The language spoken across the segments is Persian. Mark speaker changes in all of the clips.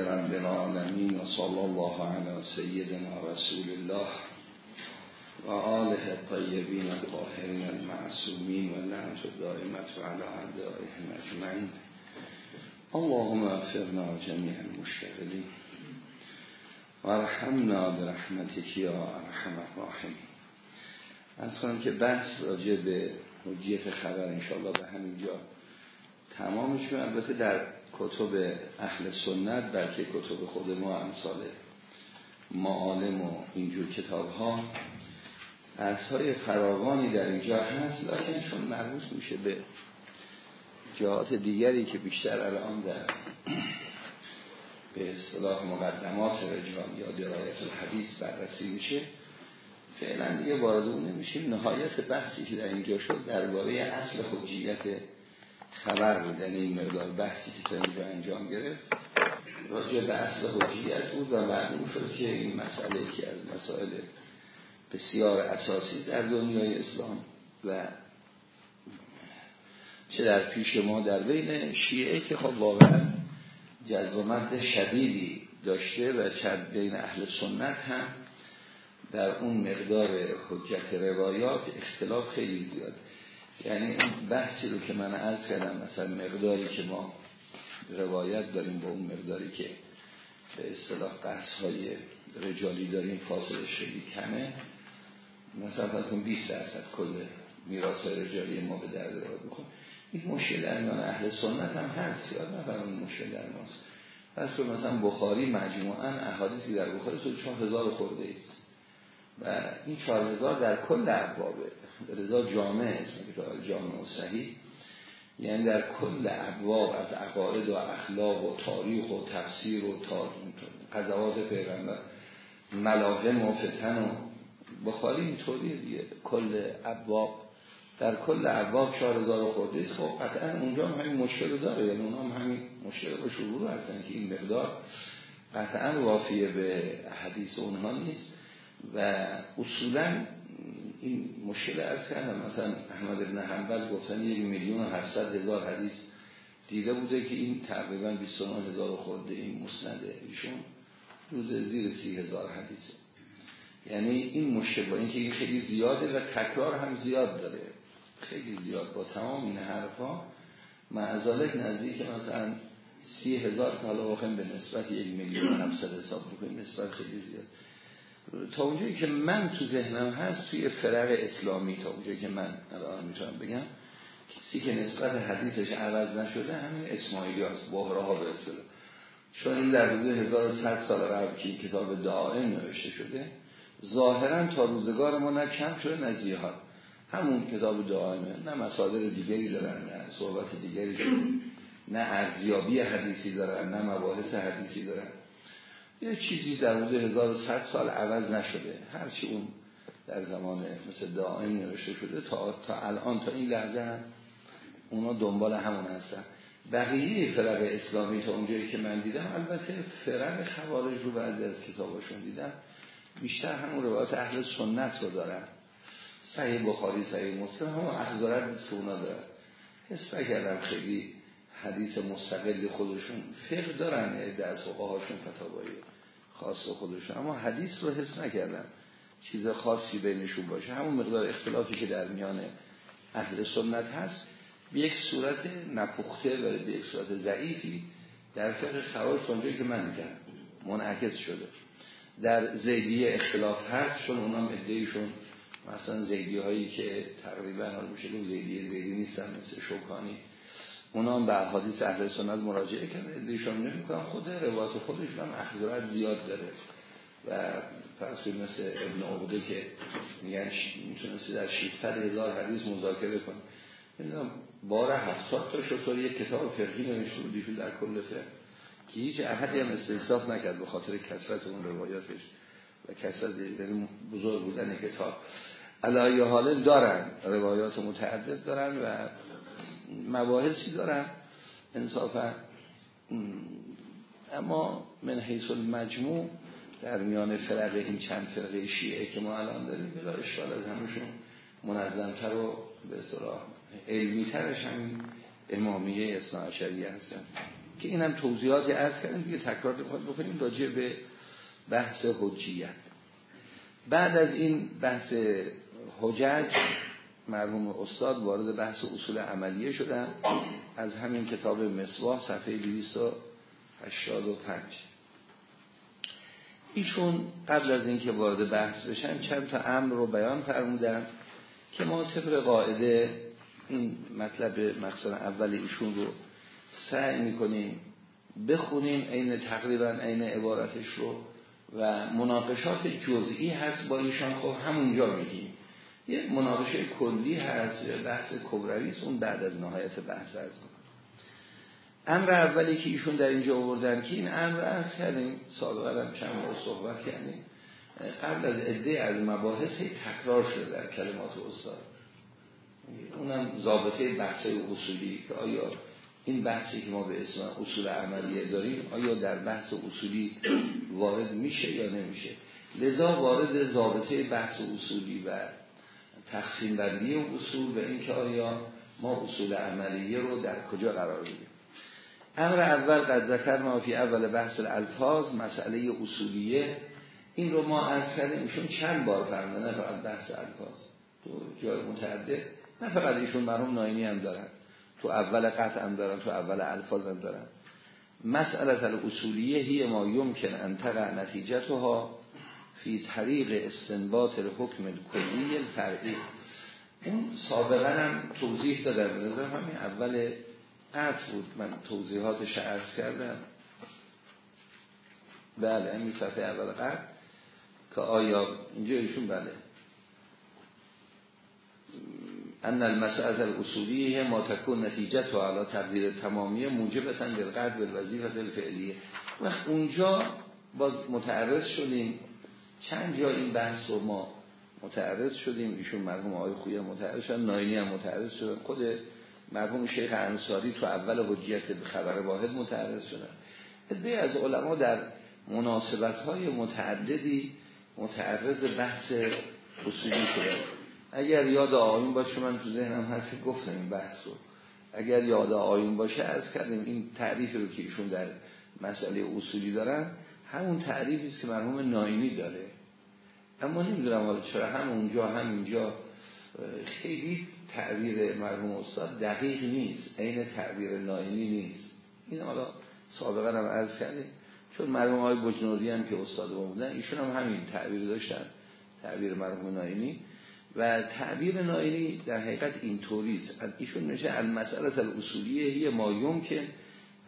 Speaker 1: رب العالمین و صلی الله علی سیدنا رسول الله و آله الطیبین الطاهرین المعصومین و لعنت دائمت و علی اعدائهم اجمعین. اللهم افرنا جمیع المشتغلین و رحمنا برحمتک یا ارحم الراحمین. از کنم که بحث راجع به حجیت خبر انشاءالله به همین جا تمامش البته در کتب اهل سنت بلکه کتب خود ما امثال معالم و اینجور کتاب ها های فراوانی در اینجا هست لیکن چون مربوط میشه به جهات دیگری که بیشتر الان در به اصطلاح مقدمات رجال یا درایت الحدیث بررسی میشه فعلا دیگه وارد اون نمیشیم. نهایت بحثی که در اینجا شد درباره اصل حجیت خبر بود یعنی این مقدار بحثی که انجام گرفت راجع به اصل حجیت بود و معلوم شد که این مسئله که از مسائل بسیار اساسی در دنیای اسلام و چه در پیش ما در بین شیعه که خب واقعا جزامت شدیدی داشته و چه بین اهل سنت هم در اون مقدار حجت روایات اختلاف خیلی زیاد یعنی این بحثی رو که من عرض کردم مثلا مقداری که ما روایت داریم با اون مقداری که به اصطلاح بحث های رجالی داریم فاصله خیلی کمه. مثلا فرض 20 درصد کل میراث رجالی ما به درد رو بخون این مشکل در اهل سنت هم هست یاد نفرم این مشکل در ماست پس مثلا بخاری مجموعا احادیثی در بخاری تو 4000 خورده است. و این 4000 در کل ابوابه. رضا جامع کتاب جامع و صحیح یعنی در کل ابواب از عقاید و اخلاق و تاریخ و تفسیر و قضاوات پیغمبر ملازم و فتن و بخاری اینطوریه دیگه. کل ابواب در کل ابواب 4000 خورده است. خب قطعا اونجا هم همین مشکل رو داره یعنی اونها هم همین مشکل و شروع هستن که این مقدار قطعا وافیه به حدیث اونها نیست. و اصولا این مشکل از کردم. مثلا احمد ابن حنبل گفتن یک میلیون و هفتصد هزار حدیث دیده بوده که این تقریبا 29 هزار خورده این مسنده ایشون. حدود زیر سی هزار حدیثه. یعنی این مشکل با اینکه این خیلی زیاده و تکرار هم زیاد داره. خیلی زیاد با تمام این حرفا. معذالک نزدیک مثلا سی هزار که حالا به نسبت یک میلیون و حساب بکنیم نسبت خیلی زیاد. تا اونجایی که من تو ذهنم هست توی فرق اسلامی تا اونجایی که من الان می‌تونم بگم کسی که نسبت حدیثش عوض نشده همین اسماعیلی هست بحره ها برسده چون این در حدود 1100 سال قبل که کتاب دائم نوشته شده ظاهرا تا روزگار ما نه کم شده نه همون کتاب دائمه نه مسادر دیگری دارن نه صحبت دیگری دارن نه ارزیابی حدیثی دارن نه مباحث حدیثی دارن. یه چیزی در حدود 1100 سال عوض نشده. هرچی اون در زمان مثل دائم نوشته شده تا, تا الان تا این لحظه هم اونا دنبال همون هستن. بقیه فرق اسلامی تا اونجایی که من دیدم البته فرق خوارج رو بعضی از کتاباشون دیدم بیشتر همون روایات اهل سنت رو دارن. صحیح بخاری صحیح مسلم همون اخذارت نیست اونا دارن. حس کردم خیلی حدیث مستقل خودشون. فقه دارن یعنی در هاشون فتاوایی خاص خودشون. اما حدیث رو حس نکردن. چیز خاصی بینشون باشه. همون مقدار اختلافی که در میان اهل سنت هست به یک صورت نپخته و به یک صورت ضعیفی در فقه اونجایی که من میگم منعکس شده. در زیدیه اختلاف هست چون اونام ادهیشون مثلا زیدی هایی که تقریبا حال میشه زیدی زیدی نیستن مثل شوکانی. اونا هم به حدیث اهل سنت مراجعه کرده. دیشان نمی‌کنن. خود روایت خودشون هم زیاد داره. و فرض مثل ابن عقده که میگن می‌تونستی در 600 هزار حدیث مذاکره کنه نمی‌دونم بار هفتاد تا شطور یک کتاب فرقی نمیشه بودیشون در کل فقه. که هیچ احدی هم استحصاف نکرد به خاطر کسرت اون روایاتش و کسرت یعنی بزرگ بودن کتاب. علایه حاله دارن. روایات متعدد دارن و مباحثی دارن انصافا. اما من حیث المجموع در میان فرق این چند فرقه شیعه که ما الان داریم بلا اشکال از همشون منظمتر و به صلاح علمیترش همین امامیه اصناعشری هستن. که اینم توضیحاتی از کردیم دیگه تکرار بکنیم راجع به بحث حجیت. بعد از این بحث حجج مرحوم استاد وارد بحث اصول عملیه شدن. از همین کتاب مصباح صفحه 285 ایشون قبل از اینکه وارد بحث بشن چند تا امر رو بیان فرمودن که ما طبق قاعده این مطلب مقصد اول ایشون رو سعی می‌کنیم بخونیم عین تقریبا عین عبارتش رو و مناقشات جزئی هست با ایشان. خب همونجا میگیم. یه مناقشه کلی هست بحث کبروی اون بعد از نهایت بحث از امر اولی که ایشون در اینجا آوردن که این امر از کردیم سابقا هم چند بار صحبت کردیم. قبل از عده از مباحث تکرار شده در کلمات استاد. اونم ضابطه بحث اصولی که آیا این بحثی که ما به اسم اصول عملیه داریم آیا در بحث اصولی وارد میشه یا نمیشه؟ لذا وارد ضابطه بحث اصولی و تقسیم بندی اصول و اینکه آیا ما اصول عملیه رو در کجا قرار بدیم امر اول قد ذکر ما فی اول بحث الالفاظ مسئله اصولیه. این رو ما از کردیم ایشون چند بار فرمودن فقط بحث الفاظ. تو جای متعدد نه فقط ایشون مرحوم ناینی هم دارن. تو اول قطع هم دارن تو اول الفاظ هم دارن. مسئله الاصولیه هی ما یمکن ان تقع نتیجتها. فی طریق استنباط الحکم کلی الفرعی اون سابقا هم توضیح دادم نظر همین اول قطع بود. من توضیحاتش عرض کردم. بله این صفحه اول قطع. که آیا اینجا ایشون بله. ان المسئله الاصولیه ما تکون نتیجت و علا تقدیر تمامیه موجبتا للقد بالوظیفه الفعلیه. وقت اونجا باز متعرض شدیم. چند جا این بحث رو ما متعرض شدیم. ایشون مرحوم آقای خویی متعرض شدن ناینی هم متعرض شدن. خود مرحوم شیخ انصاری تو اول حجیت خبر واحد متعرض شدن. عده از علما در مناسبت های متعددی متعرض بحث اصولی شدن اگر یاد آیون باشه من تو ذهنم هست که گفتم این بحث رو. اگر یاد آیون باشه از کردیم این تعریفی رو که ایشون در مسئله اصولی دارن همون تعریفی است که مرحوم ناینی داره. اما نمی‌دونم حالا چرا هم اونجا هم اینجا. خیلی تعبیر مرحوم استاد دقیق نیست. عین تعبیر ناینی نیست. این حالا سابقا هم عرض کردیم. چون مرحوم های بجنوری هم که استاد بودن ایشون هم همین تعبیر داشتن. تعبیر مرحوم ناینی و تعبیر ناینی در حقیقت این طوریست ایشون نشه المسئله الاصولیه یه ما که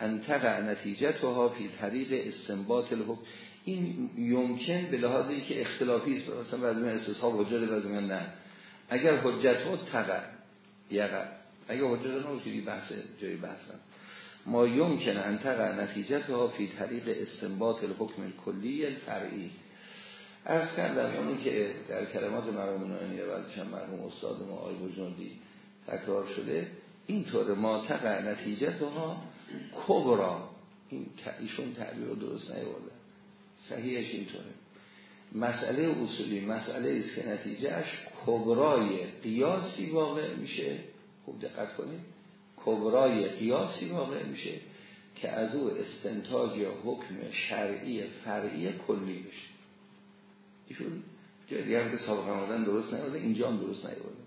Speaker 1: انتقع نتیجتها فی طریق استنباط الحکم. این یمکن به لحاظ که اختلافی است مثلا بعضی من استصحاب حجت بعضی من نه. اگر حجت ها تقع یقع. اگر حجت ها بحث جای بحثن ما یمکن انتقع نتیجتها فی طریق استنباط الحکم کلی الفرعی. ارز کردم اونی که در کلمات مرحوم نایانی و بعدش مرحوم استاد ما آی بجندی تکرار شده اینطور ما تقع نتیجتها کبرا. این ایشون تعبیر رو درست نیورده. صحیحش اینطوره. مسئله اصولی مسئله است که نتیجهش کبرای قیاسی واقع میشه. خوب دقت کنید. کبرای قیاسی واقع میشه که از او استنتاج حکم شرعی فرعی کلی بشه. ایشون جای دیگر که آمدن درست نیورده اینجا هم درست نیورده.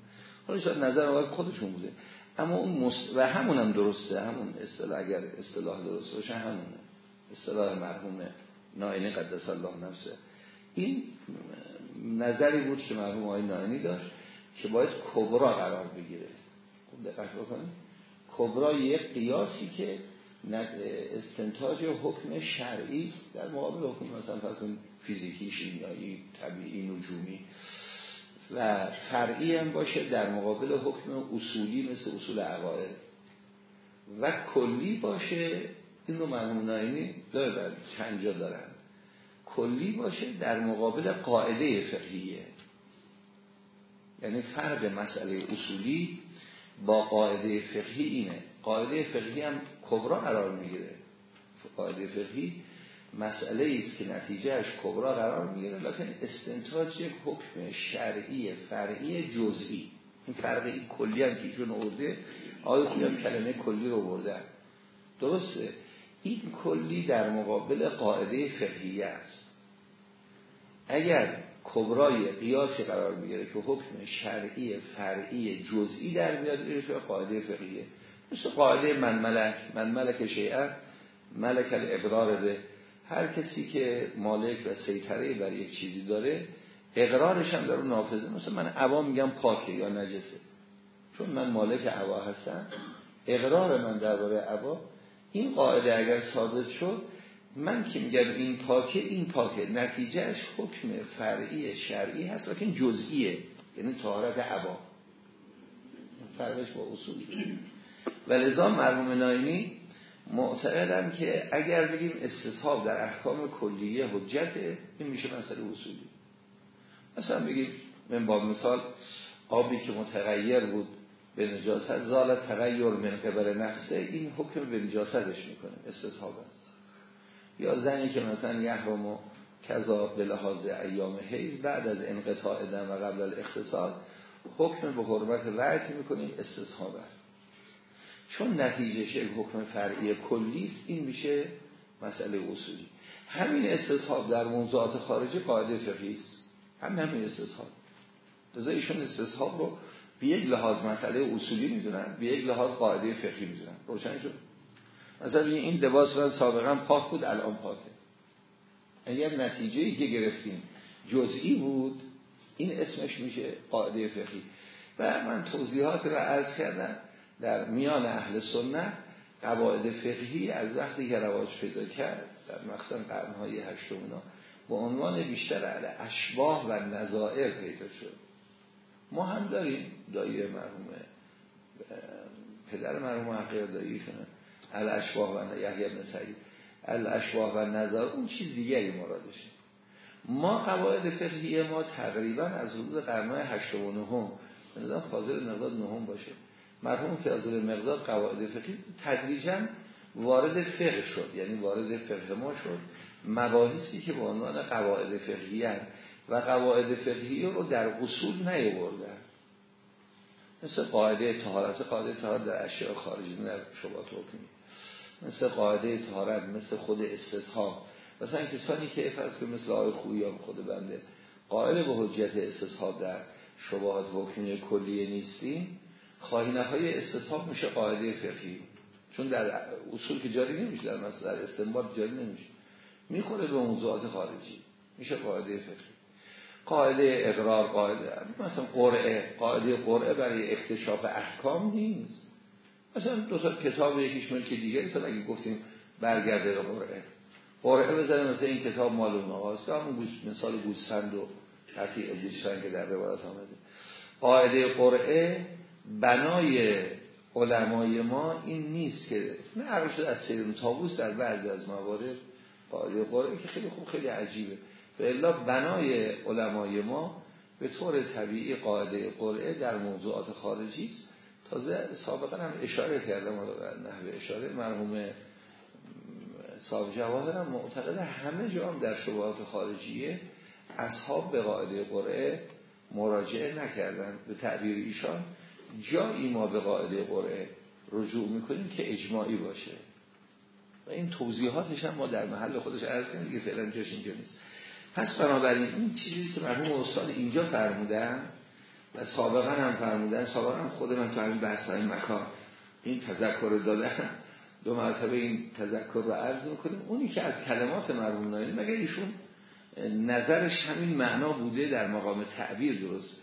Speaker 1: حالا شاید نظر آقای خودشون بوده. اما اون مست... و همون هم درسته همون اصطلاح اگر اصطلاح درست باشه همونه. اصطلاح مرحوم ناینی قدس الله نفسه. این نظری بود که مرحوم آقای ناینی داشت که باید کبرا قرار بگیره. خوب دقت بکنید. کبرا یک قیاسی که استنتاج حکم شرعی در مقابل حکم مثلا فیزیکی شیمیایی طبیعی نجومی. و فرعی هم باشه در مقابل حکم اصولی مثل اصول عقاید. و کلی باشه این رو مرحوم ناینی داره چند جا دارن. کلی باشه در مقابل قاعده فقهیه. یعنی فرق مسئله اصولی با قاعده فقهی اینه. قاعده فقهی هم کبرا قرار می‌گیره. قاعده فقهی مسئله است که نتیجهش کبرا قرار می‌گیره لکن استنتاج یک حکم شرعی فرعی جزئی. این فرق این کلی هم که ایشون آورده آیا هم کلمه کلی رو بردن درسته. این کلی در مقابل قاعده فقهی است. اگر کبرای قیاسی قرار می‌گیره که حکم شرعی فرعی جزئی در میاد این قاعده فقهیه. مثل قاعده من ملک من ملک شیعه ملک الاقرار به هر کسی که مالک و سیطره بر یک چیزی داره اقرارش هم در نافذه مثل من عوا میگم پاکه یا نجسه. چون من مالک عوا هستم اقرار من درباره عوا. این قاعده اگر ثابت شد من که میگم این پاکه این پاکه. نتیجهش حکم فرعی شرعی هست لیکن جزئیه. یعنی طهارت عبا فرقش با اصول. و لذا مرحوم ناینی معتقدم که اگر بگیم استصحاب در احکام کلیه حجته این میشه مسئله اصولی. مثلا بگیم من با مثال آبی که متغیر بود به نجاست زال تغییر من قبر نفسه این حکم به نجاستش می‌کنه استصحاب یا زنی که مثلا یحرم و کذا به لحاظ ایام حیز بعد از انقطاع دم و قبل الاختصال حکم به حرمت وعیت می‌کنیم استصحابه چون نتیجه یک حکم فرعی کلی است این میشه مسئله اصولی. همین استصحاب در موضوعات خارجی قاعده فقهی است. هم همین استصحاب. لذا ایشون استصحاب رو به یک لحاظ مسئله اصولی می‌دونن به یک لحاظ قاعده فقهی می‌دونن. روشن شد؟ مثلا این لباس من سابقا پاک بود الان پاکه. اگر نتیجه که گرفتیم جزئی بود این اسمش میشه قاعده فقهی. و من توضیحات رو عرض کردم. در میان اهل سنت قواعد فقهی از وقتی که رواج پیدا کرد در مخصوصا قرنهای هشتم اینا به عنوان بیشتر علی اشباه و نظائر پیدا شد. ما هم داریم دایی مرحوم پدر مرحوم حقیق داییشونه الاشباه و یحیی بن سعید. الاشباه و نظر اون چیز دیگری مرادشه. ما قواعد فقهی ما تقریبا از حدود قرنهای هشتم و به فاضل مقداد نهم باشه. مرحوم فاضل مقداد قواعد فقهی تدریجا وارد فقه شد یعنی وارد فقه ما شد. مباحثی که به عنوان قواعد فقهی و قواعد فقهی رو در اصول نیاوردن. مثل قاعده طهارت قاعده طهارت در اشیاء خارجی در شبات حکمی مثل قاعده طهارت مثل خود استصحاب مثلا کسانی که فرض که مثل آقای خویی خود بنده. قائل به حجت استصحاب در شبهات حکمی کلیه نیستیم. خواهی های استصحاب میشه قاعده فقهی. چون در اصول که جاری نمیشه در مثلا استنباط جاری نمیشه. می‌خوره به موضوعات خارجی. میشه قاعده فقهی. قاعده اقرار قاعده مثلا قرعه. قاعده قرعه برای اکتشاف احکام نیست. مثلا دو تا کتاب یکیش ملک دیگه مثلا اگه گفتیم برگرده به قرعه. قرعه بزنیم مثلا این کتاب مال اون آقاست همون گوش مثال گوسفند و قطیع گوسفند که در روایت آمده. قاعده قرعه بنای علمای ما این نیست که نه عرض از سیرون تابوس در بعضی از موارد قاعده قرعه که خیلی خوب خیلی عجیبه. به الا بنای علمای ما به طور طبیعی قاعده قرعه در موضوعات خارجی است. تازه سابقا هم اشاره کردم نحوه اشاره مرحوم صاحب جواهر هم معتقده همه جا هم در شبهات خارجیه اصحاب به قاعده قرعه مراجعه نکردن به تعبیر ایشان. جایی ما به قاعده قرعه رجوع می‌کنیم که اجماعی باشه. و این توضیحاتش هم ما در محل خودش عرض دیگه فعلا جاش اینجا نیست. پس بنابراین این چیزی که مرحوم استاد اینجا فرمودن و سابقا هم فرمودن سابقا هم خود من تو همین بحث مکان این تذکر دادن دو مرتبه این تذکر رو عرض می‌کنیم. اونی که از کلمات مرحوم نایین مگر ایشون نظرش همین معنا بوده در مقام تعبیر درست؟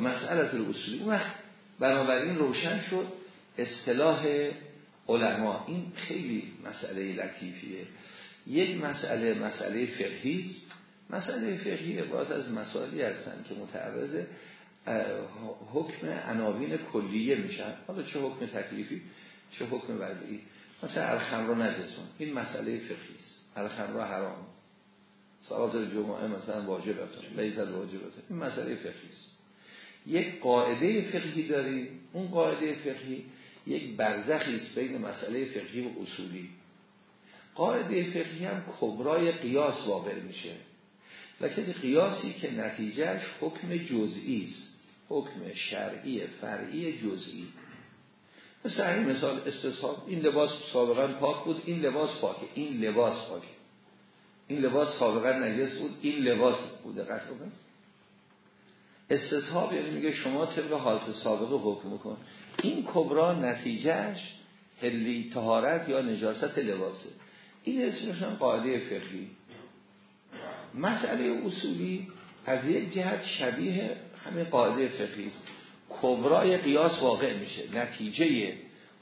Speaker 1: مسئله اصولی اون وقت بنابراین روشن شد اصطلاح علما. این خیلی مسئله لطیفیه. یک مسئله مسئله فقهی است. مسئله فقهی عبارت از مسائلی هستن که متعرض حکم عناوین کلیه میشن. حالا چه حکم تکلیفی چه حکم وضعی. مثلا الخمر نجسون. این مسئله فقهی است. الخمر حرام. صلات جمعه مثلا واجبتون لیس واجبتون این مسئله فقهی است. یک قاعده فقهی داریم. اون قاعده فقهی یک برزخی است بین مسئله فقهی و اصولی. قاعده فقهی هم کبرای قیاس واقع میشه. لکن قیاسی که نتیجهش حکم جزئی است. حکم شرعی فرعی جزئی. مثل این مثال استصحاب این لباس سابقا پاک بود این لباس پاکه. این لباس پاکه. این لباس سابقا نجس بود این لباس بوده. بکن استصحاب یعنی میگه شما طبق حالت سابقه حکم کن. این کبرا نتیجهش هلی تهارت یا نجاست لباسه. این اسمشون قاعده فقهی. مسئله اصولی از یک جهت شبیه همین قاعده فقهی است. کبرای قیاس واقع میشه. نتیجه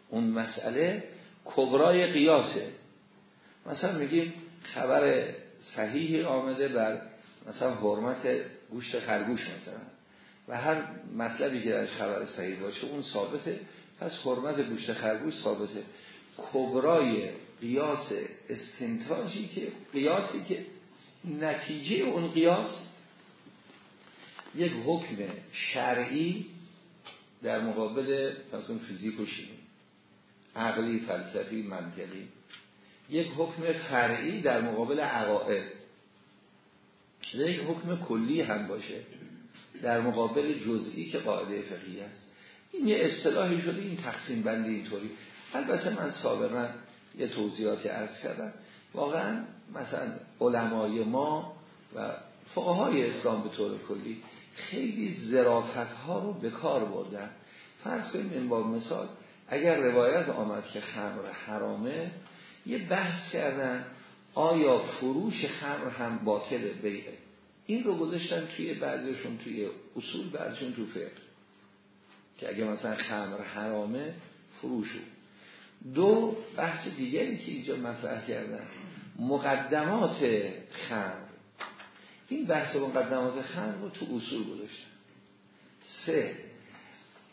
Speaker 1: اون مسئله کبرای قیاسه. مثلا میگیم خبر صحیحی آمده بر مثلا حرمت گوشت خرگوش مثلا. و هر مطلبی که در خبر صحیح باشه اون ثابته. پس حرمت گوشت خرگوش ثابته. کبرای قیاس استنتاجی که قیاسی که نتیجه اون قیاس یک حکم شرعی در مقابل مثلا فیزیک و شیمی عقلی فلسفی منطقی. یک حکم فرعی در مقابل عقائد یک حکم کلی هم باشه. در مقابل جزئی که قاعده فقهی است. این یه اصطلاحی شده این تقسیم بندی اینطوری. البته من سابقا یه توضیحاتی عرض کردم. واقعا مثلا علمای ما و فقهای اسلام به طور کلی خیلی زرافت ها رو به کار بردن. فرض کنیم با مثال اگر روایت آمد که خمر حرامه یه بحث کردن آیا فروش خمر هم باطل بیعه این رو گذاشتن توی بعضیشون توی اصول بعضیشون تو فقه. که اگه مثلا خمر حرامه فروشو دو بحث دیگری که اینجا مطرح کردن مقدمات خمر. این بحث مقدمات خمر رو تو اصول گذاشتن. سه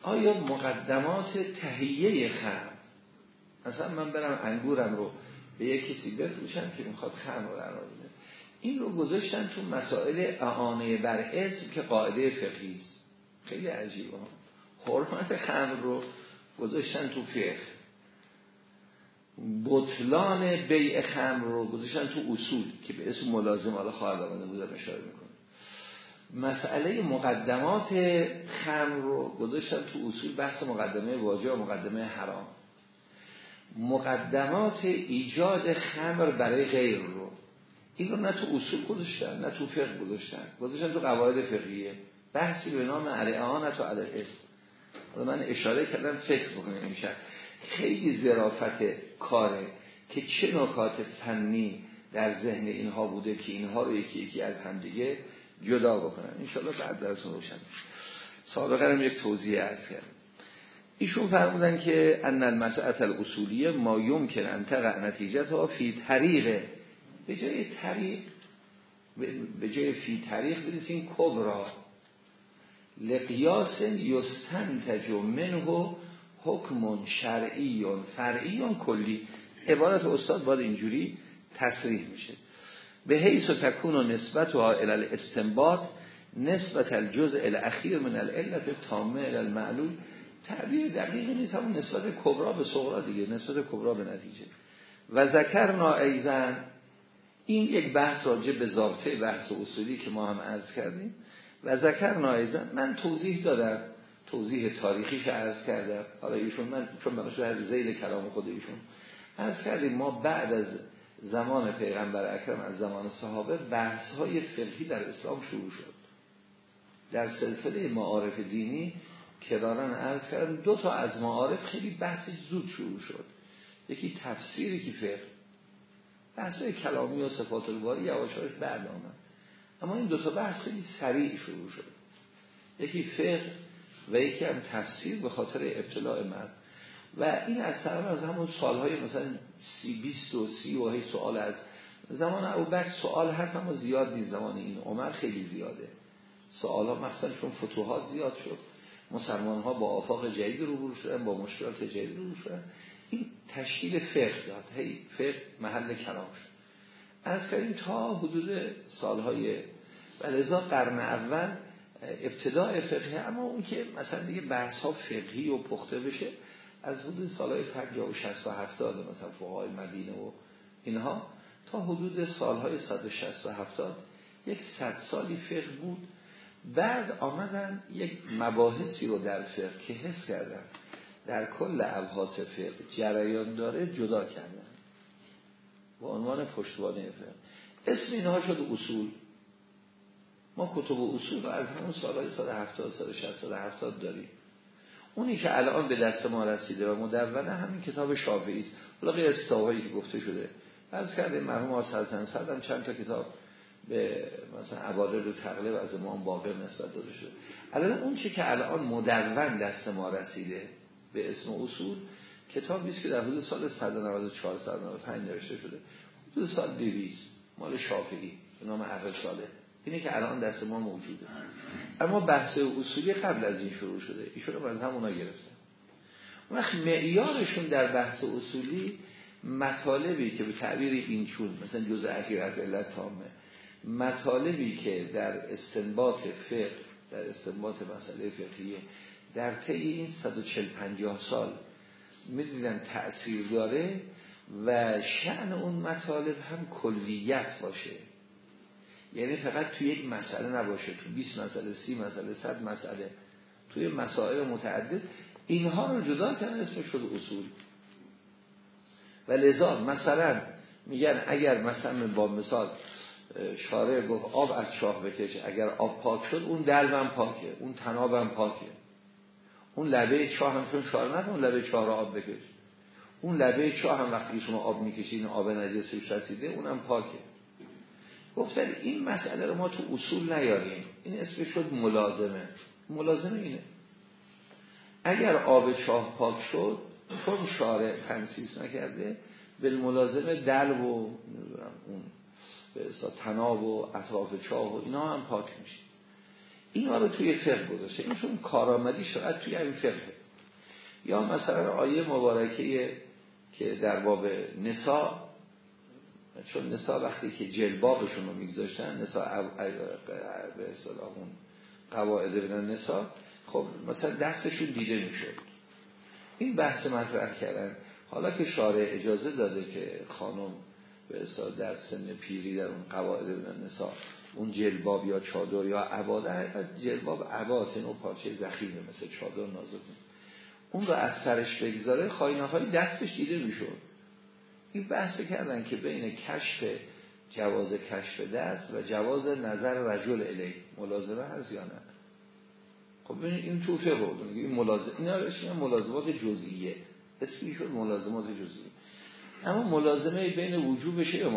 Speaker 1: آیا مقدمات تهیه خمر؟ مثلا من برم انگورم رو به یک کسی بفروشم که می‌خواد خمر رو قرار این رو گذاشتن تو مسائل اعانه بر اسم که قاعده فقهی است. خیلی عجیبه. حرمت خمر رو گذاشتن تو فقه. بطلان بیع خمر رو گذاشتن تو اصول که به اسم ملازم حالا خواهد آمده بودم اشاره می‌کنه. مسئله مقدمات خمر رو گذاشتن تو اصول بحث مقدمه واجه و مقدمه حرام. مقدمات ایجاد خمر برای غیر رو. این رو نه تو اصول گذاشتن نه تو فقه گذاشتن. گذاشتن تو قواعد فقهیه. بحثی به نام نه تو علیه اسم من اشاره کردم فکر بکنیم این خیلی ظرافت کاره که چه نکات فنی در ذهن اینها بوده که اینها رو یکی یکی از همدیگه جدا بکنن. انشالله بعد درستون روشن سابقه هم یک توضیح ارز کردم. ایشون فرمودن که ان المسعت الاصولیه ما یمکن ان تقع نتیجتها فی طریق به جای طریق به جای فی طریق برسیم کبرا. لقیاس یستنتج منه حکم شرعی فرعی کلی. عبارت استاد باید اینجوری تصریح میشه. به حیث و تکون و نسبت و استنباط نسبت الجزء الاخیر من العلت تامه المعلول. تعبیر دقیق نیست همون نسبت کبرا به صغرا دیگه نسبت کبرا به نتیجه. و ذکر نائیزن این یک بحث راجع به ضابطه بحث اصولی که ما هم عرض کردیم. و ذکر نائیزن من توضیح دادم. توضیح تاریخیش عرض کردم. حالا ایشون من چون من شده زیل کلام خود ایشون. عرض کردیم ما بعد از زمان پیغمبر اکرم از زمان صحابه بحث های فقهی در اسلام شروع شد. در سلسله معارف دینی کرارن عرض کردم دو تا از معارف خیلی بحث زود شروع شد. یکی تفسیری که فقه بحث کلامی و صفات الباری یواشاش بعد آمد. اما این دو تا بحث خیلی سریع شروع شد. یکی فقه و یکی هم تفسیر به خاطر ابتلاع من و این از طرف از همون سالهای مثلا سی بیست و سی و سوال از زمان او بک سوال هست اما زیاد نیست زمان این عمر خیلی زیاده. سوال ها مثلا چون فتوحات زیاد شد. مسلمان ها با آفاق جدید رو شدن با مشکلات جدید رو شدن. این تشکیل فقه داد. هی فقه محل کلام شد. از کردیم تا حدود سالهای و لذا قرن اول ابتداع فقهی اما اون که مثلا دیگه بحث ها فقهی و پخته بشه از حدود سالهای 50 و 60 و 70 مثلا فقهای مدینه و اینها تا حدود سالهای 160 و 70 یک صد سالی فقه بود. بعد آمدن یک مباحثی رو در فقه که حس کردن. در کل ابحاث فقه جریان داره جدا کردن. با عنوان پشتوانه فقه. اسم اینها شد اصول. ما کتب اصول از همون سالهای سال 70 سال 60 سال 70 داریم. اونی که الان به دست ما رسیده و مدونه همین کتاب شافعی است. حالا غیر که گفته شده. از کرده مرحوم آسلطن صدم چند تا کتاب به مثلا عبادل و تقلیب از امام باقر نسبت داده شده. الان اون چی که الان مدون دست ما رسیده به اسم اصول کتاب نیست که در حدود سال 194 195 نوشته شده. حدود سال 200 مال شافعی به نام عقل ساله اینه که الان دست ما موجوده. اما بحث اصولی قبل از این شروع شده. ایشون رو از همونا گرفتن وقت معیارشون در بحث اصولی مطالبی که به تعبیر این چون مثلا جزء اخیر از علت تامه مطالبی که در استنباط فقه در استنباط مسئله فقهیه در طی این 140 50 سال می‌دیدن تأثیر داره و شعن اون مطالب هم کلیت باشه. یعنی فقط توی یک مسئله نباشه تو 20 مسئله 30 مسئله 100 مسئله توی مسائل متعدد اینها رو جدا کردن اسمش شد اصول. و لذا مثلا میگن اگر مثلا با مثال شارع گفت آب از چاه بکش اگر آب پاک شد اون دلبم پاکه اون تنابم پاکه. اون لبه چاه هم چون نکن اون لبه چاه رو آب بکش. اون لبه چاه هم وقتی شما آب می‌کشید آب نجسش رسیده اونم پاکه. گفتن این مسئله رو ما تو اصول نیاریم. این اسمش شد ملازمه. ملازمه اینه. اگر آب چاه پاک شد چون شارع تنسیس نکرده به ملازمه دل و اون به تناب و اطراف چاه و اینا هم پاک میشه. اینا رو توی فقه گذاشته. این چون کارآمدی شاید توی این فقه. یا مثلا آیه مبارکه که در باب نسا چون نسا وقتی که جلبابشون رو میگذاشتن نسا به اصطلاح اون قواعد بین نسا خب مثلا دستشون دیده می‌شد. این بحث مطرح کردن. حالا که شارع اجازه داده که خانم به اصطلاح در سن پیری در اون قواعد بین نسا اون جلباب یا چادر یا عباده جلباب عباس این پارچه زخیمه مثل چادر نازک اون رو از سرش بگذاره های دستش دیده می‌شد. این بحث کردن که بین کشف جواز کشف دست و جواز نظر رجل الی ملازمه هست یا نه؟ خب ببینید این تو فقه بود این ملازم اینا رو ملازمات جزئیه. اسمی شد ملازمات جزئیه. اما ملازمه بین وجوبشه یا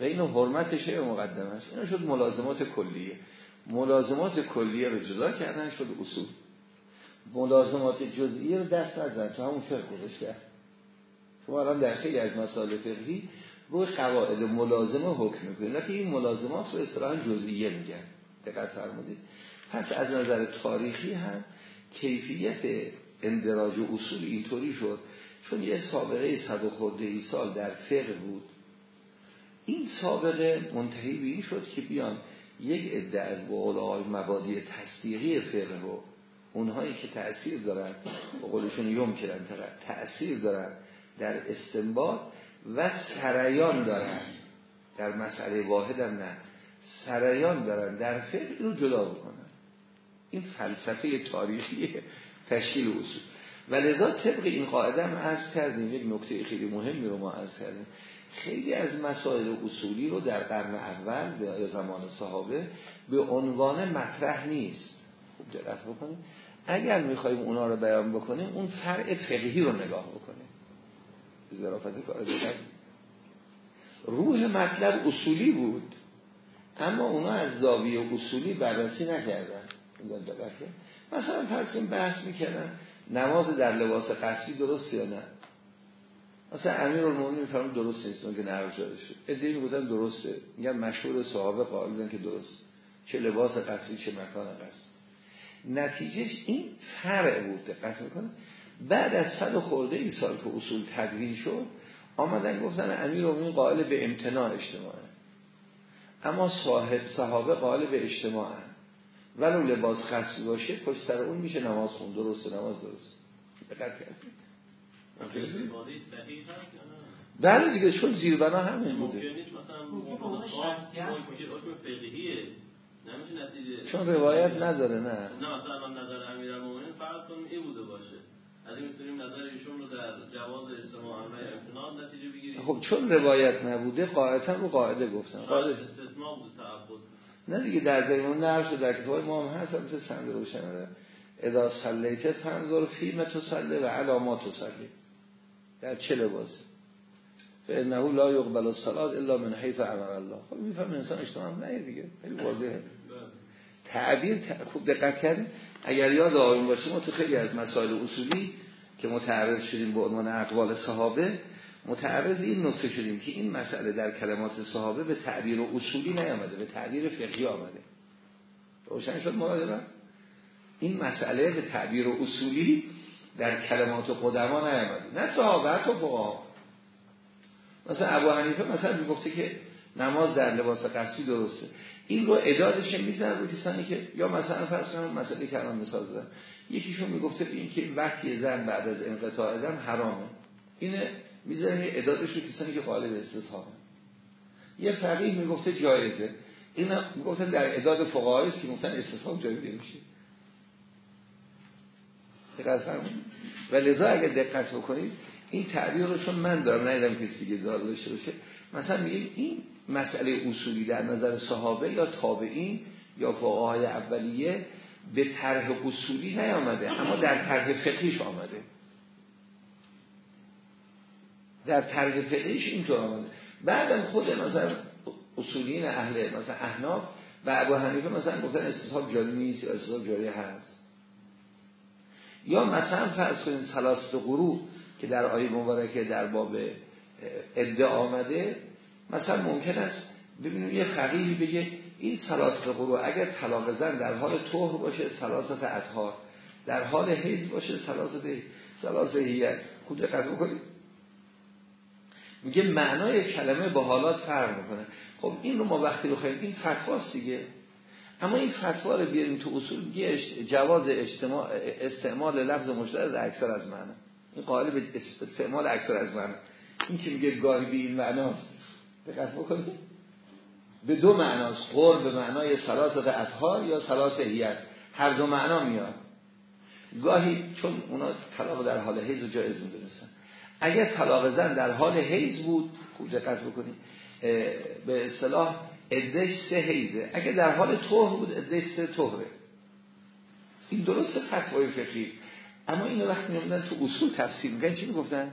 Speaker 1: مقدمش بین حرمتشه یا مقدمش اینا شد ملازمات کلیه. ملازمات کلیه رو جدا کردن شد اصول. ملازمات جزئیه رو دست نزدن. تو همون فقه گذاشته. شما الان در خیلی از مسائل فقهی روی قواعد ملازمه حکم می‌کنید لیکن این ملازمات رو اصطلاحا جزئیه میگن. دقت فرمودید. پس از نظر تاریخی هم کیفیت اندراج و اصول اینطوری شد. چون یه سابقه صد و خورده ای سال در فقه بود. این سابقه منتهی به این شد که بیان یک عده از بقول مبادی تصدیقی فقه رو اونهایی که تأثیر دارن به قولشون یوم کردن تأثیر دارن در استنباط و سریان دارن. در مسئله واحد نه سریان دارن. در فقه رو جدا بکنن. این فلسفه تاریخی تشکیل اصول. و لذا طبق این قاعده هم عرض کردیم یک نکته خیلی مهمی رو ما عرض کردیم. خیلی از مسائل اصولی رو در قرن اول به زمان صحابه به عنوان مطرح نیست. خوب دقت بکنیم. اگر می‌خوایم اونا رو بیان بکنیم اون فرع فقهی رو نگاه بکنیم. ظرافت کار روح مطلب اصولی بود اما اونا از زاویه اصولی بررسی نکردن. مثلا فرض بحث می‌کردن نماز در لباس قصری درست یا نه؟ مثلا امیر المومنین می‌فهمن درست نیست که نقل شده شد. ادعی می‌گفتن درسته. میگن مشهور صحابه قائل که درست. چه لباس قصری چه مکان قصری نتیجهش این فرع بود دقت می‌کنه بعد از صد خورده ای سال که اصول تدوین شد آمدن گفتن امیر این قائل به امتناع اجتماعه. اما صاحب صحابه قائل به اجتماعه. ولو لباس خاصی باشه پشت سر اون میشه نماز خون. درسته نماز درست کردید؟ بله دیگه چون زیربنا همین بوده. چون روایت نداره نه.
Speaker 2: نه مثلا نظر امیرالمومنین فرض کنیم ای بوده باشه. از این می‌تونیم نظر ایشون رو در جواز استماع امتنان نتیجه بگیریم.
Speaker 1: خب چون روایت نبوده قاعدتا رو قاعده گفتن قاعده
Speaker 2: استثناء بود تعبد
Speaker 1: نه دیگه در زمان نرش در کتاب ما هم هست مثل سند روشن. ادا سلیت فنظر فیلم تسله و علامات در چه لباسه؟ فانه لا یقبل الصلاه الا من حیث امر الله. خب میفهم انسان اجتماع نه دیگه خیلی واضحه. تعبیر خوب دقت کردیم اگر یاد آقایون باشه ما تو خیلی از مسائل اصولی که متعرض شدیم به عنوان اقوال صحابه متعرض این نکته شدیم که این مسئله در کلمات صحابه به تعبیر و اصولی نیامده به تعبیر فقهی آمده. روشن شد مراد این مسئله به تعبیر و اصولی در کلمات قدما نیامده. نه صحابه و فقها مثلا ابو حنیفه مثلا می‌گفته که نماز در لباس قصدی درسته. این رو ادادش میزن رو کسانی که یا مثلا فرض کنم مسئله که الان مثال زدم. یکیشون می‌گفته این که وقتی زن بعد از انقطاع دم حرامه. اینه می‌زنه ادادش رو کسانی که قالب استصحابه یه فقیه می‌گفته جایزه. این می‌گفتن در اداد فقهای که می‌گفتن استصحاب جایزه میشه دقت و لذا اگه دقت بکنید این تعبیر رو چون من دارم ندیدم کسی دیگه داشته باشه مثلا میگیم این مسئله اصولی در نظر صحابه یا تابعین یا فقهای اولیه به طرح اصولی نیامده اما در طرح فقهیش آمده. در طرح فقهیش اینطور آمده. بعدم خود مثلا اصولین اهل مثلا احناف و ابو حنیفه مثلا گفتن استصحاب جاری نیست یا استصحاب جاری هست. یا مثلا فرض کنید سلاست غروب که در آیه مبارکه در باب ادعا آمده مثلا ممکن است ببینیم یه فقیهی بگه این سلاست قروع اگر طلاق زن در حال طهر باشه سلاست اطهار. در حال حیض باشه سلاست سلاست هیت خود دقت بکنید. میگه معنای کلمه با حالات فرق می‌کنه. خب این رو ما وقتی بخوایم این فتواست دیگه. اما این فتوا رو بیاریم تو اصول میگه جواز استعمال لفظ مشترک در اکثر از معنی. این قائل به استعمال اکثر از معنی. این که میگه گاهی به این معناست. دقت بکنید. به دو معناست. قرب به معنای سلاست اطهار یا سلاس هیت هر دو معنا میاد. گاهی چون اونا طلاق در حال حیض جایز می‌دونستن. اگر طلاق زن در حال حیض بود خوب دقت بکنید به اصطلاح ادش سه حیزه. اگر در حال طهر بود ادش سه طهره این درست فتوای فقهی. اما اینو وقتی میموندن تو اصول تفسیر میگن چی می‌گفتن؟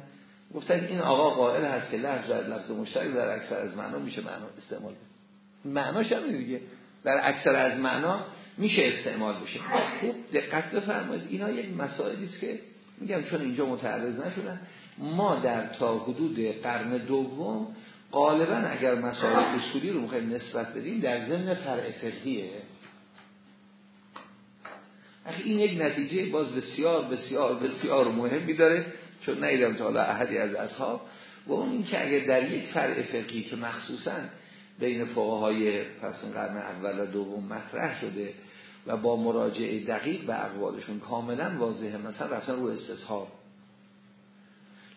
Speaker 1: گفتن این آقا قائل هست که لفظ در لفظ مشترک در اکثر از معنا میشه معنا استعمال بشه. معناش هم دیگه. در اکثر از معنا میشه استعمال بشه. خوب دقت بفرمایید. اینا یک مسائلی است که میگم چون اینجا متعرض نشدن ما در تا حدود قرن دوم غالبا اگر مسائل اصولی رو می‌خوایم نسبت بدیم در ضمن فرع فقهیه. این یک نتیجه باز بسیار بسیار بسیار مهمی داره چون نیدم تا حالا احدی از اصحاب. و اون این که اگر در یک فرع فقهی که مخصوصا بین فقهای پس قرن اول و دوم مطرح شده و با مراجعه دقیق به اقوالشون کاملا واضحه مثلا رفتن رو استصحاب.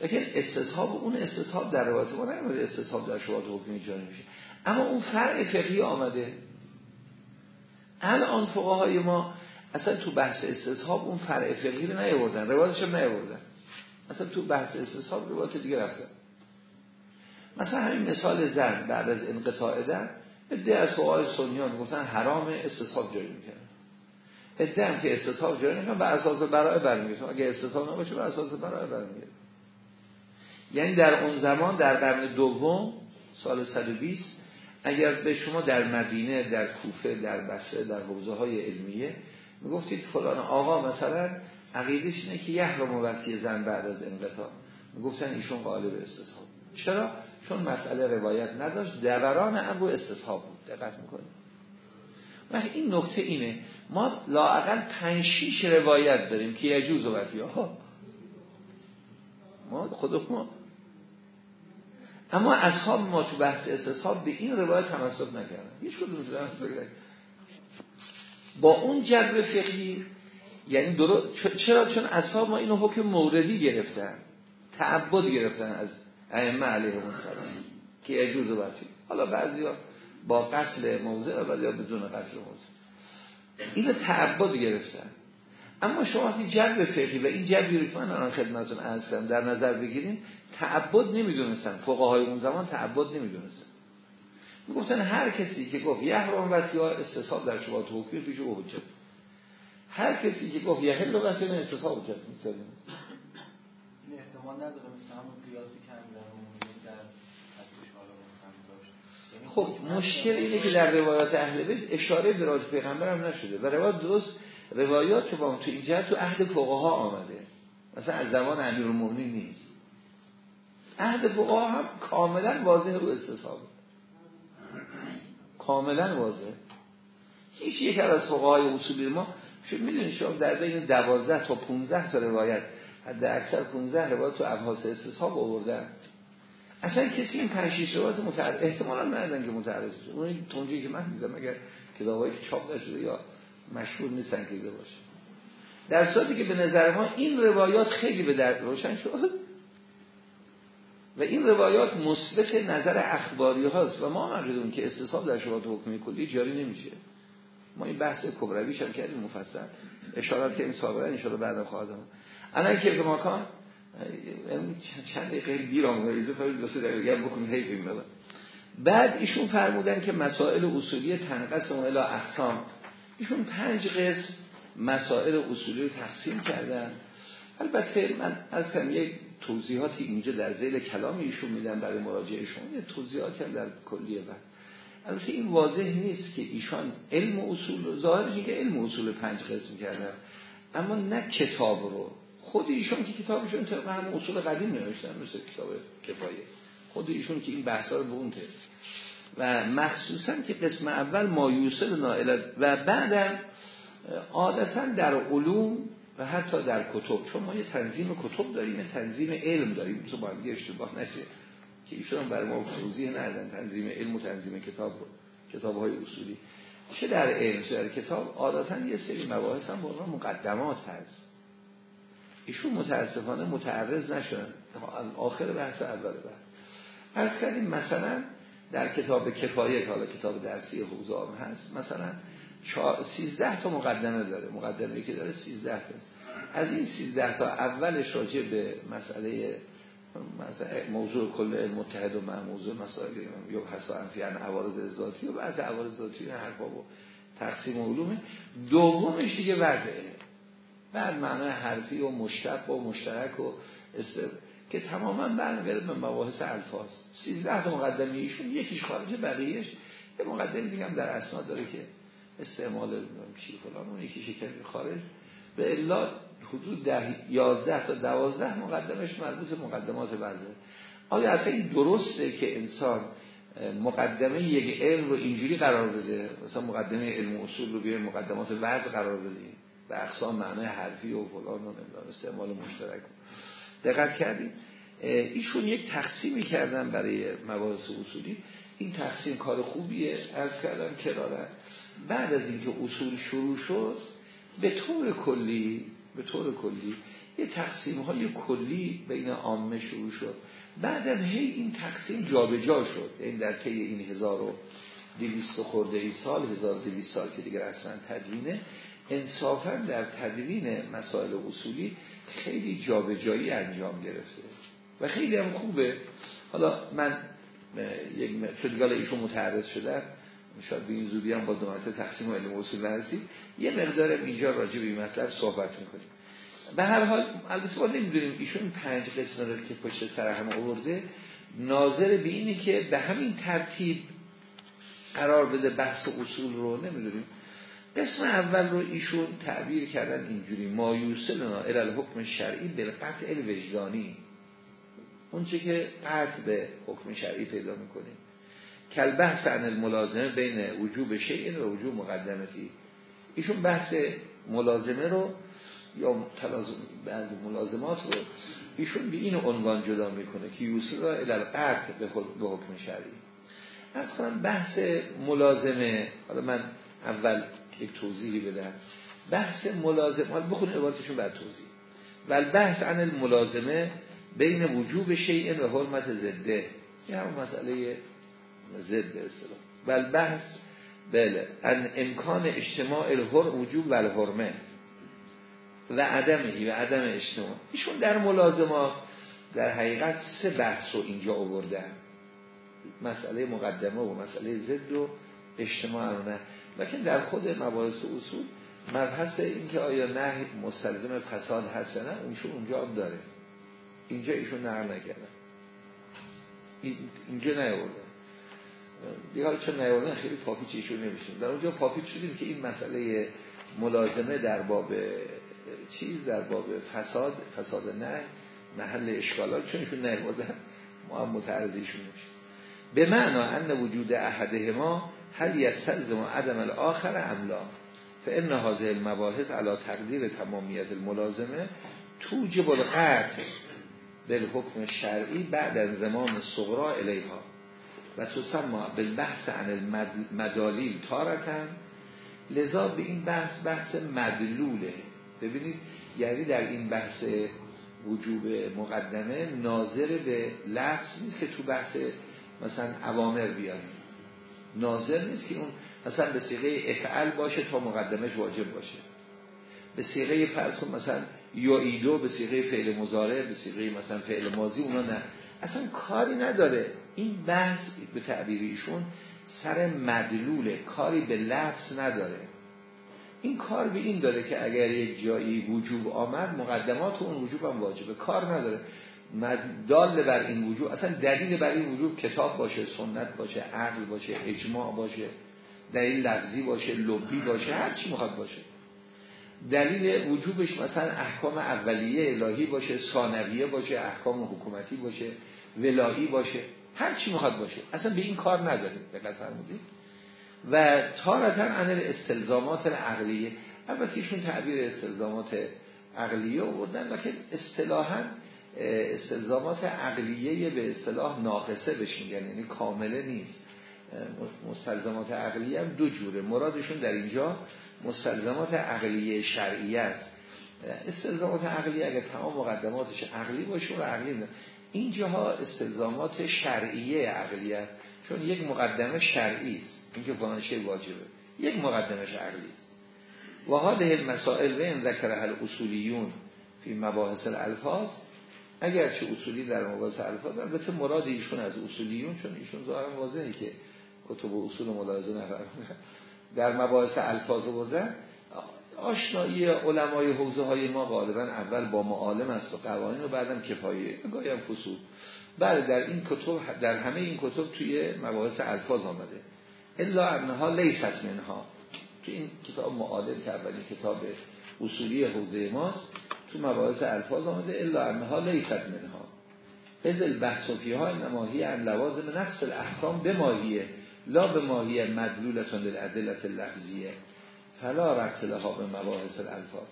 Speaker 1: لیکن استصحاب اون استصحاب در روایت ما نمیده استصحاب در شواهد حکمی جاری میشه. اما اون فرع فقهی آمده. الان فقهای ما اصلا تو بحث استصحاب اون فرع فقهی رو نیاوردن روایتش هم نیاوردن. اصلا تو بحث استصحاب روایت دیگه رفته. مثلا همین مثال زن بعد از انقطاع در ادعای از فقهای سنیان گفتن حرام استصحاب جاری می‌کنن ادعا هم که استصحاب جاری می‌کنن به اساس برای برمیگردن اگه استصحاب نباشه به اساس برای برمیگردن یعنی در اون زمان در قرن دوم سال 120 اگر به شما در مدینه در کوفه در بصره در حوزه های علمیه می‌گفتید فلان آقا مثلا عقیدش اینه که یه رو وقتی زن بعد از انقطاع. می‌گفتن ایشون قالب استصحاب. چرا؟ چون مسئله روایت نداشت. دوران ابو استصحاب بود. دقت می‌کنیم و این نکته اینه. ما لاعقل پنج شیش روایت داریم که یجوز و ها ما خود ما اما اصحاب ما تو بحث استصحاب به این روایت تمسک نکردن. هیچ کدوم با اون جبر فقهی یعنی درو... چرا؟ چون اصحاب ما اینو حکم موردی گرفتن. تعبد گرفتن از ائمه علیه السلام که اجوز و حالا بعضیا با قصل موضع و بعضیا بدون قصل موضع. اینو تعبد گرفتن. اما شما وقتی جلب فقهی و این جلبی رو من الان خدمتتون عرض در نظر بگیریم تعبد نمی‌دونستن. فقهای اون زمان تعبد نمی‌دونستن. می‌گفتن هر کسی که گفت یحرم و یا استصحاب در شبهات حکمی پیش او حجت. هر کسی که گفت یحل و یا استصحاب حجت
Speaker 3: این احتمال نداره همون قیاسی که در
Speaker 1: یعنی خب مشکل اینه که در روایات اهل بیت اشاره به راز پیغمبر هم نشده و روایات درست روایات با تو این جهت تو عهد فقها آمده. مثلا از زمان امیرالمومنین نیست. عهد فقها هم کاملا واضح رو استصحابه کاملا واضح. هیچ یک از فقهای اصولی ما شما می‌دونید شما در بین 12 تا 15 تا روایت حد اکثر 15 روایت تو ابحاث استصحاب آوردن. اصلا کسی این 5 6 روایت متعرض احتمالاً ندادن که متعرض بشه. اون تونجی که من دیدم اگر کتابایی که چاپ نشده یا مشهور نیستن که باشه. در صورتی که به نظر ما این روایات خیلی به درد روشن شد و این روایات مثبت نظر اخباری هاست و ما معقیدون که استصحاب در شبات حکمی کلی جاری نمیشه. ما این بحث کبرویش هم کردیم مفصل. اشارات که این سابقا ان شاء بعدم خواهد آمد که به ماکان چند دقیقه دیر آمده ریزه فرید دو سه دقیقه بکنیم این بعد ایشون فرمودن که مسائل اصولی تنقسم الی اقسام. ایشون پنج قسم مسائل اصولی رو تقسیم کردن. البته من از کم یک توضیحاتی اینجا در زیل کلام ایشون میدن برای مراجعشون یه توضیحاتی هم در کلیه بعد. البته این واضح نیست که ایشان علم و اصول ظاهرش که علم و اصول پنج قسم کردن. اما نه کتاب رو. خود ایشون که کتابشون طبق اصول قدیم نوشتن مثل کتاب کفایه. خود ایشون که این بحثا رو به اون و مخصوصا که قسم اول مایوسل نائلت و بعدم عادتا در علوم و حتی در کتب چون ما یه تنظیم کتب داریم تنظیم علم داریم. تو باید اشتباه نشه که ایشون برای ما توضیح ندن تنظیم علم و تنظیم کتاب کتاب های اصولی. چه در علم؟ چه در کتاب؟ عادتا یه سری مباحث هم با مقدمات هست. ایشون متاسفانه متعرض نشدن. آخر بحث اول بحث از کردیم مثلا در کتاب کفایه حالا کتاب درسی حوزه هست مثلا 13 تا مقدمه داره مقدمه که داره 13 تا از این 13 تا اولش راجع به مسئله موضوع کل متحد و موضوع مسائل یا حسا انفی ان عوارض ذاتی و بعض عوارض ذاتی و حرفا و تقسیم علومه. دومش دیگه وضعه بعد معنای حرفی و مشتق و مشترک و که تماما برمیگرده به مباحث الفاظ. 13 تا مقدمه ایشون یکیش خارجه بقیهش یه مقدمه دیگه در اسناد داره که استعمال چی فلان اون یکی شکلی خارج. به الا حدود ده یازده تا دوازده مقدمش مربوط مقدمات وضع. آیا اصلا این درسته که انسان مقدمه یک علم رو اینجوری قرار بده؟ مثلا مقدمه علم اصول رو بیه مقدمات وضع قرار بده به اقسام معنای حرفی و فلان و استعمال مشترک. دقت کردیم. ایشون یک تقسیمی کردن برای مباحث اصولی. این تقسیم کار خوبیه از کردم کرارن بعد از اینکه اصول شروع شد به طور کلی به طور کلی یه تقسیم های کلی بین عامه شروع شد. بعدم هی این تقسیم جابجا جا شد. این در طی این هزار و دویست خورده ای سال هزار دویست سال که دیگر اصلا تدوینه انصافا در تدوین مسائل اصولی خیلی جابجایی انجام گرفته. و خیلی هم خوبه. حالا من یک چون ایشون متعرض شدن شاید به این زودی هم با دو تقسیم علم اصول نرسید یه مقدار اینجا راجع به این مطلب صحبت می‌کنیم. به هر حال البته ما نمی‌دونیم ایشون پنج قسم رو که پشت سر هم آورده ناظر به اینی که به همین ترتیب قرار بده بحث اصول رو نمی‌دونیم. قسم اول رو ایشون تعبیر کردن اینجوری. ما یوسلنا الى حکم شرعی بالقطع الوجدانی. اون چه که قطع به حکم شرعی پیدا می‌کنیم. کل بحث عن الملازمه بین وجوب شیء و وجوب مقدمتی. ایشون بحث ملازمه رو یا بعض ملازمات رو ایشون به این عنوان جدا می‌کنه که یوسف را الالقرد به حکم شرعی. کنم بحث ملازمه حالا من اول یک توضیحی بدم بحث ملازمه حالا بخونه عبارتشون بعد توضیح. و بحث عن الملازمه بین وجوب شیء و حرمت زده. این هم مسئله زد به اصطلاح. بل بحث بله. ان امکان اجتماع الهر وجوب و الحرمه. و عدمهی و عدم اجتماع. ایشون در ملازمات در حقیقت سه بحث رو اینجا آوردن. مسئله مقدمه و مسئله ضد و اجتماع نه. لکن در خود مباحث اصول مبحث این که آیا نه مستلزم فساد هست نه اونشون اونجا هم داره. اینجا ایشون نقل نکردن. اینجا نیاوردن. دیگه چون نیاوردن؟ خیلی پاپیچ ایشون نمیشیم در اونجا پاپیچ شدیم که این مسئله ملازمه در باب چیز در باب فساد فساد نه محل اشکالات چون ایشون نیاوردن ما هم متعرضیشون میشه به معنا ان وجود احده ما هل یستلزم عدم الاخر املا فان هذه المباحث على تقدیر تمامیت الملازمه توجب القطع بالحکم شرعی بعد از زمان صغرا الیها. و تسمى بالبحث عن المدالیل تارتن لذا به این بحث بحث مدلوله. ببینید یعنی در این بحث وجوب مقدمه ناظر به لفظ نیست که تو بحث مثلا اوامر بیاریم. ناظر نیست که اون مثلا به سیغه افعل باشه تا مقدمش واجب باشه. به سیغه فرض کن مثلا یا ایدو به سیغه فعل مزاره به سیغه مثلا فعل ماضی اونا نه. اصلا کاری نداره. این بحث به تعبیریشون سر مدلوله. کاری به لفظ نداره. این کار به این داره که اگر یک جایی وجوب آمد مقدمات اون وجوب هم واجبه. کار نداره. دال بر این وجوب اصلا دلیل بر این وجوب کتاب باشه سنت باشه عقل باشه اجماع باشه دلیل لفظی باشه لبی باشه هر چی می‌خواد باشه. دلیل وجوبش مثلا احکام اولیه الهی باشه ثانویه باشه احکام حکومتی باشه ولایی باشه هر چی می‌خواد باشه. اصلا به این کار نداریم به فرمودید و تارتا عن استلزامات عقلیه البته ایشون تعبیر استلزامات عقلیه آوردن و که اصطلاحا استلزامات عقلیه به اصطلاح ناقصه بشین یعنی کامله نیست. مستلزمات عقلیه هم دو جوره. مرادشون در اینجا مستلزمات عقلیه شرعیه است. استلزامات عقلیه اگر تمام مقدماتش عقلی باشه و عقلی نه. اینجاها استلزامات شرعیه عقلیه است. چون یک مقدمه شرعی است. اینکه فلان واجبه. یک مقدمه شرعی است. و هذه المسائل و ذکرها الاصولیون فی مباحث الالفاظ اگرچه اصولی در مباحث الفاظ البته مراد ایشون از اصولیون چون ایشون ظاهرا واضحه که کتب اصول ملاحظه نفرمونه در مباحث الفاظ بردن آشنایی علمای حوزه های ما غالبا اول با معالم است و قوانین و بعدم کفایه گاهی هم فصول. بله در این کتب در همه این کتب توی مباحث الفاظ آمده. الا انها لیست منها. تو این کتاب معالم که کتاب اصولی حوزه ماست. تو مباحث الفاظ آمده الا انها لیست منها. از البحث فیها نماهی ان لوازم نفس الاحکام به ماهیه لا به ماهی مدلولتون للعدلت لفظیه فلا ربط لها به مباحث الالفاظ.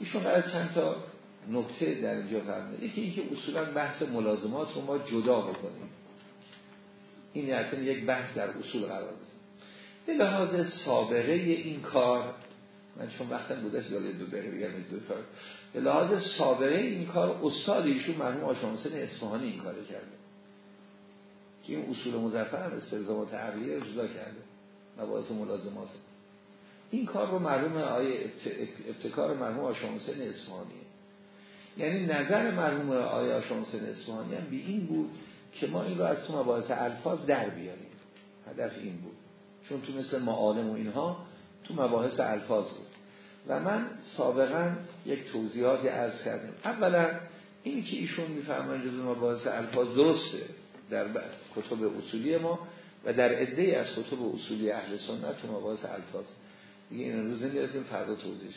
Speaker 1: ایشون قرار چند تا نکته در اینجا فرمده یکی اینکه اصولا بحث ملازمات رو ما جدا بکنیم. این اصلا یک بحث در اصول قرار بده به لحاظ سابقه این کار من چون وقتم بوده داره دو دقیقه بگم به لحاظ سابقه این کار استاد ایشون مرحوم آشانسن اصفهانی این کار کرده. که این اصول مزفر هم استلزامات عقلیه رو جدا کرده. مباحث ملازمات. این کار رو مرحوم آیه ابتکار مرحوم آشامسن اصفهانیه یعنی نظر مرحوم آیه آشامسن اصفهانی هم به این بود که ما این رو از تو مباحث الفاظ در بیاریم. هدف این بود. چون تو مثل معالم و اینها تو مباحث الفاظ بود. و من سابقا یک توضیحاتی عرض کردم. اولا این که ایشون میفرمایند جزو مباحث الفاظ درسته در کتب اصولی ما و در عده از کتب اصولی اهل سنت تو مباحث الفاظ. دیگه این روز نمی‌رسیم فردا توضیح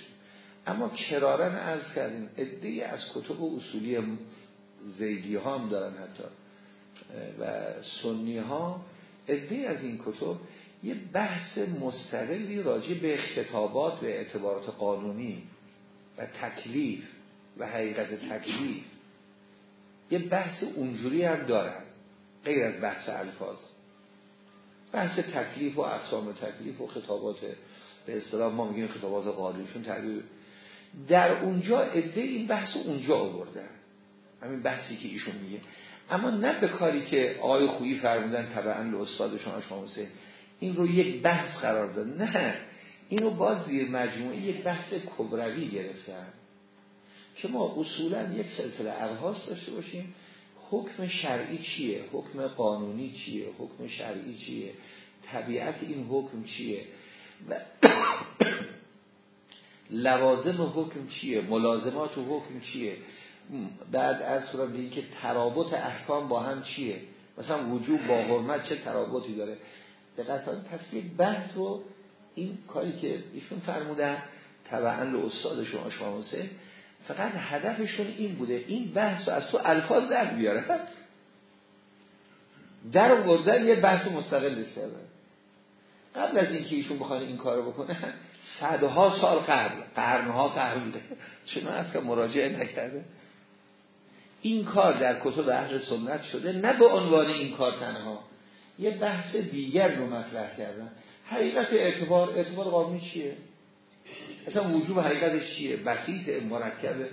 Speaker 1: اما کرارن عرض کردیم. عده از کتب اصولی زیدی ها هم دارن حتی. و سنی ها عده از این کتب یه بحث مستقلی راجع به خطابات و اعتبارات قانونی و تکلیف و حقیقت تکلیف. یه بحث اونجوری هم دارن غیر از بحث الفاظ. بحث تکلیف و اقسام تکلیف و خطابات به اصطلاح ما میگیم خطابات قاضیشون تعبیر در اونجا عده این بحث اونجا آوردن. همین بحثی که ایشون میگه. اما نه به کاری که آقای خویی فرمودن طبعا به استادشون آشما حسین. این رو یک بحث قرار داد. نه. اینو باز زیر مجموعه یک بحث کبروی گرفتن. که ما اصولا یک سلسله ابحاث داشته باشیم حکم شرعی چیه؟ حکم قانونی چیه؟ حکم شرعی چیه؟ طبیعت این حکم چیه؟ و لوازم حکم چیه؟ ملازمات حکم چیه؟ بعد از صورت که ترابط احکام با هم چیه؟ مثلا وجوب با حرمت چه ترابطی داره؟ دقیقا پس یک بحث رو این کاری که ایشون فرمودن طبعا به استاد شما شما فقط هدفشون این بوده این بحث از تو الفاظ در بیاره. در وردن یه بحث مستقل کردن قبل از اینکه ایشون بخواد این کارو بکنه صدها سال قبل قرنها قبل چون از که مراجعه نکرده. این کار در کتب اهل سنت شده نه به عنوان این کار تنها. یه بحث دیگر رو مطرح کردن. حقیقت اعتبار اعتبار قانونی چیه؟ اصلا وجوب حقیقتش چیه؟ بسیط مرکبه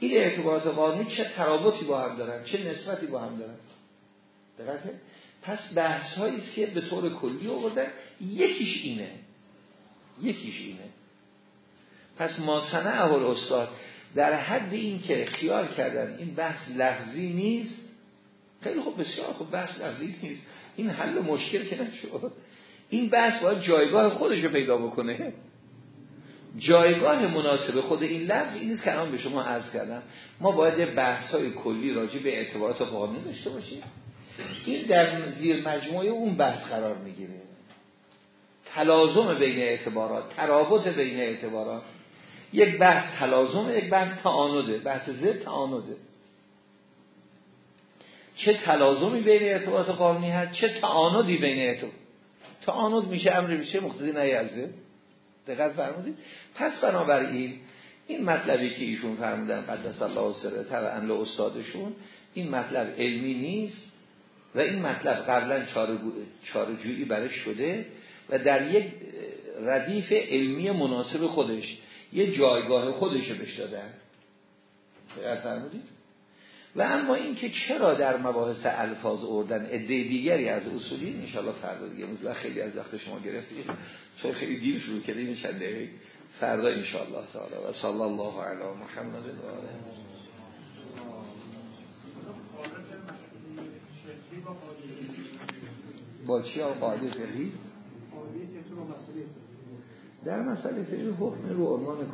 Speaker 1: این اعتبارات قانونی چه ترابطی با هم دارن؟ چه نسبتی با هم دارن؟ دقیقه. پس بحث هایی که به طور کلی آوردن. یکیش اینه. یکیش اینه. پس ما سنه استاد در حد این که خیال کردن این بحث لفظی نیست خیلی خوب بسیار خوب بحث لفظی نیست. این حل مشکل که نشد. این بحث باید جایگاه خودش رو پیدا بکنه. جایگاه مناسب خود این لفظ این نیست که به شما عرض کردم. ما باید بحث های کلی راجع به اعتبارات قانونی داشته باشیم. این در زیر مجموعه اون بحث قرار می‌گیره. تلازم بین اعتبارات ترابط بین اعتبارات. یک بحث تلازم یک بحث تعانده. بحث ضد تعانده. چه تلازمی بین اعتبارات قانونی هست چه تعاندی بین اعتبارات تعاند میشه امر میشه مقتضی نیازه دقت فرمودید. پس بنابراین این مطلبی که ایشون فرمودن قدس الله سره طبعا استادشون این مطلب علمی نیست و این مطلب قبلا چارجویی برش شده و در یک ردیف علمی مناسب خودش یه جایگاه خودش بهش دادن. فرمودید؟ و اما اینکه چرا در مباحث الفاظ اردن عده دیگری از اصولی ان فردا دیگه مثلا خیلی از وقت شما گرفتید. چون خیلی دیر شروع کردیم چند دقیقه. فردا ان تعالی. و صلی الله علی محمد و آله. با چی قاعده فقهی. در مسئله فقهی حکم رو عنوان